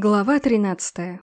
Глава 13.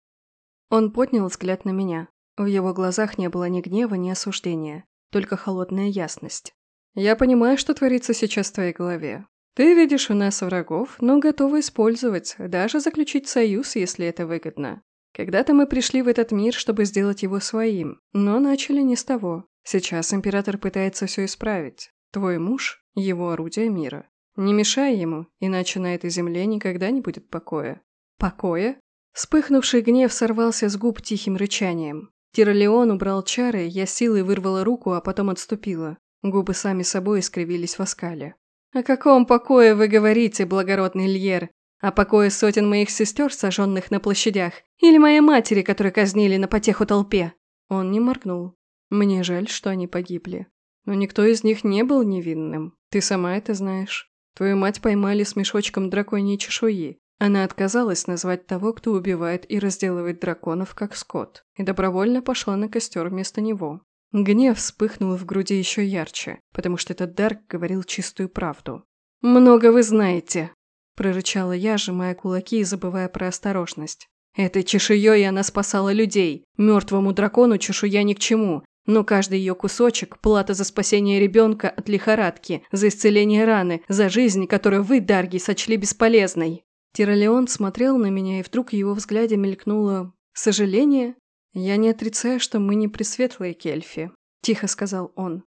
Он поднял взгляд на меня. В его глазах не было ни гнева, ни осуждения, только холодная ясность. «Я понимаю, что творится сейчас в твоей голове. Ты видишь у нас врагов, но готова использовать, даже заключить союз, если это выгодно. Когда-то мы пришли в этот мир, чтобы сделать его своим, но начали не с того. Сейчас император пытается все исправить. Твой муж – его орудие мира. Не мешай ему, иначе на этой земле никогда не будет покоя. Покоя? Вспыхнувший гнев сорвался с губ тихим рычанием. Тиролеон убрал чары, я силой вырвала руку, а потом отступила. Губы сами собой искривились в оскале. «О каком покое вы говорите, благородный Льер? О покое сотен моих сестер, сожженных на площадях? Или моей матери, которую казнили на потеху толпе?» Он не моргнул. «Мне жаль, что они погибли. Но никто из них не был невинным. Ты сама это знаешь. Твою мать поймали с мешочком драконьей чешуи. Она отказалась назвать того, кто убивает и разделывает драконов, как скот, и добровольно пошла на костер вместо него. Гнев вспыхнул в груди еще ярче, потому что этот Дарк говорил чистую правду. «Много вы знаете!» – прорычала я, сжимая кулаки и забывая про осторожность. «Этой чешуей она спасала людей. Мертвому дракону чешуя ни к чему, но каждый ее кусочек – плата за спасение ребенка от лихорадки, за исцеление раны, за жизнь, которую вы, Дарги, сочли бесполезной. Тиролеон смотрел на меня, и вдруг в его взгляде мелькнуло «сожаление». «Я не отрицаю, что мы не пресветлые кельфи», – тихо сказал он.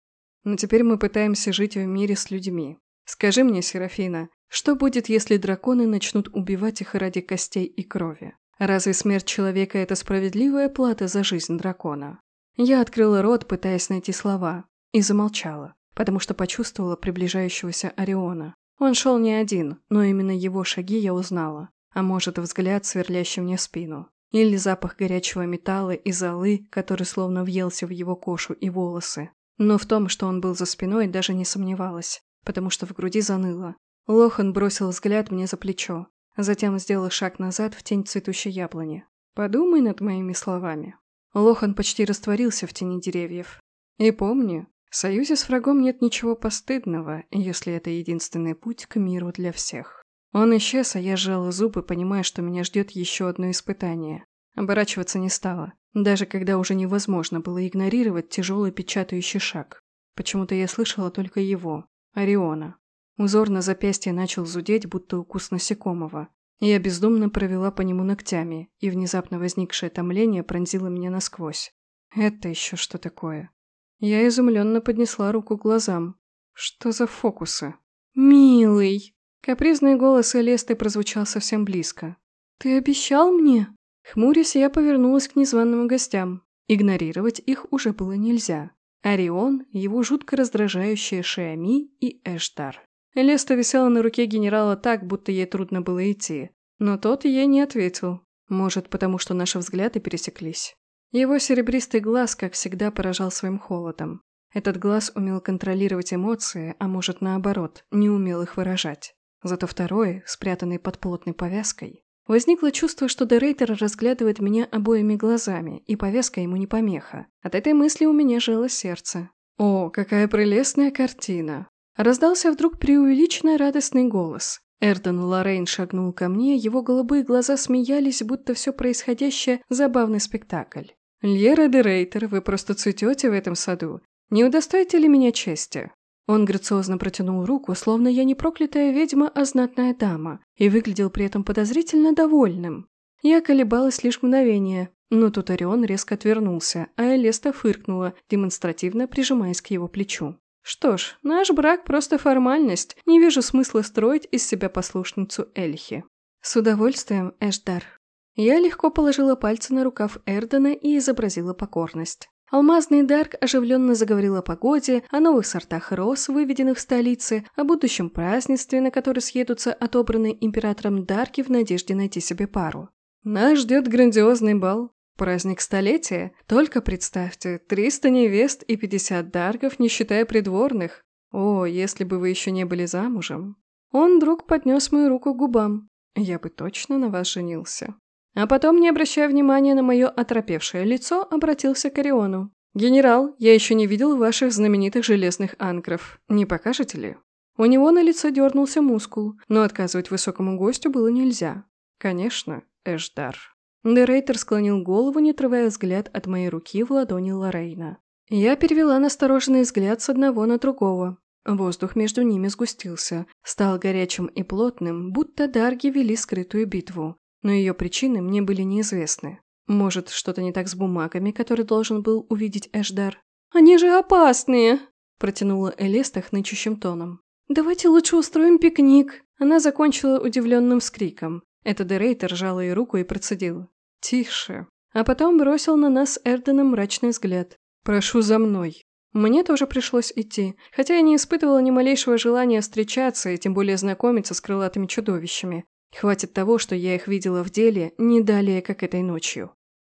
«Но теперь мы пытаемся жить в мире с людьми. Скажи мне, Серафина, что будет, если драконы начнут убивать их ради костей и крови? Разве смерть человека – это справедливая плата за жизнь дракона?» Я открыла рот, пытаясь найти слова, и замолчала, потому что почувствовала приближающегося Ориона. Он шел не один, но именно его шаги я узнала. А может, взгляд, сверлящий мне спину. Или запах горячего металла и золы, который словно въелся в его кошу и волосы. Но в том, что он был за спиной, даже не сомневалась, потому что в груди заныло. Лохан бросил взгляд мне за плечо, затем сделал шаг назад в тень цветущей яблони. «Подумай над моими словами». Лохан почти растворился в тени деревьев. «И помни, в союзе с врагом нет ничего постыдного, если это единственный путь к миру для всех. Он исчез, а я сжала зубы, понимая, что меня ждет еще одно испытание. Оборачиваться не стала, даже когда уже невозможно было игнорировать тяжелый печатающий шаг. Почему-то я слышала только его, Ориона. Узор на запястье начал зудеть, будто укус насекомого. Я бездумно провела по нему ногтями, и внезапно возникшее томление пронзило меня насквозь. Это еще что такое? Я изумленно поднесла руку к глазам. Что за фокусы? «Милый!» Капризный голос Элесты прозвучал совсем близко. «Ты обещал мне?» Хмурясь, я повернулась к незваным гостям. Игнорировать их уже было нельзя. Орион, его жутко раздражающая Шиами и Эштар. Элеста висела на руке генерала так, будто ей трудно было идти. Но тот ей не ответил. Может, потому что наши взгляды пересеклись. Его серебристый глаз, как всегда, поражал своим холодом. Этот глаз умел контролировать эмоции, а может, наоборот, не умел их выражать. Зато второй, спрятанный под плотной повязкой. Возникло чувство, что Дерейтер разглядывает меня обоими глазами, и повязка ему не помеха. От этой мысли у меня жило сердце. «О, какая прелестная картина!» Раздался вдруг преувеличенно радостный голос. Эрден Лоррейн шагнул ко мне, его голубые глаза смеялись, будто все происходящее – забавный спектакль. «Льера де Рейтер, вы просто цветете в этом саду. Не удостоите ли меня чести?» Он грациозно протянул руку, словно я не проклятая ведьма, а знатная дама, и выглядел при этом подозрительно довольным. Я колебалась лишь мгновение, но тут Орион резко отвернулся, а Элеста фыркнула, демонстративно прижимаясь к его плечу. «Что ж, наш брак просто формальность, не вижу смысла строить из себя послушницу Эльхи». «С удовольствием, Эшдар», я легко положила пальцы на рукав Эрдена и изобразила покорность. Алмазный Дарк оживленно заговорил о погоде, о новых сортах роз, выведенных в столице, о будущем празднестве, на которое съедутся отобранные императором Дарки в надежде найти себе пару. Нас ждет грандиозный бал. Праздник столетия. Только представьте, 300 невест и 50 даргов, не считая придворных. О, если бы вы еще не были замужем. Он вдруг поднес мою руку к губам. Я бы точно на вас женился. А потом, не обращая внимания на мое оторопевшее лицо, обратился к Ориону. «Генерал, я еще не видел ваших знаменитых железных анкров. Не покажете ли?» У него на лицо дернулся мускул, но отказывать высокому гостю было нельзя. «Конечно. Эшдар. Дерейтер склонил голову, не отрывая взгляд от моей руки в ладони Лорейна. Я перевела настороженный взгляд с одного на другого. Воздух между ними сгустился, стал горячим и плотным, будто дарги вели скрытую битву. Но ее причины мне были неизвестны. Может, что-то не так с бумагами, которые должен был увидеть Эшдар? «Они же опасные!» – протянула Элеста хнычущим тоном. «Давайте лучше устроим пикник!» Она закончила удивленным вскриком. Это Дерейтер сжал ей руку и процедил. «Тише!» А потом бросил на нас Эрденом мрачный взгляд. «Прошу за мной!» Мне тоже пришлось идти, хотя я не испытывала ни малейшего желания встречаться и тем более знакомиться с крылатыми чудовищами. Хватит того, что я их видела в деле не далее, как этой ночью.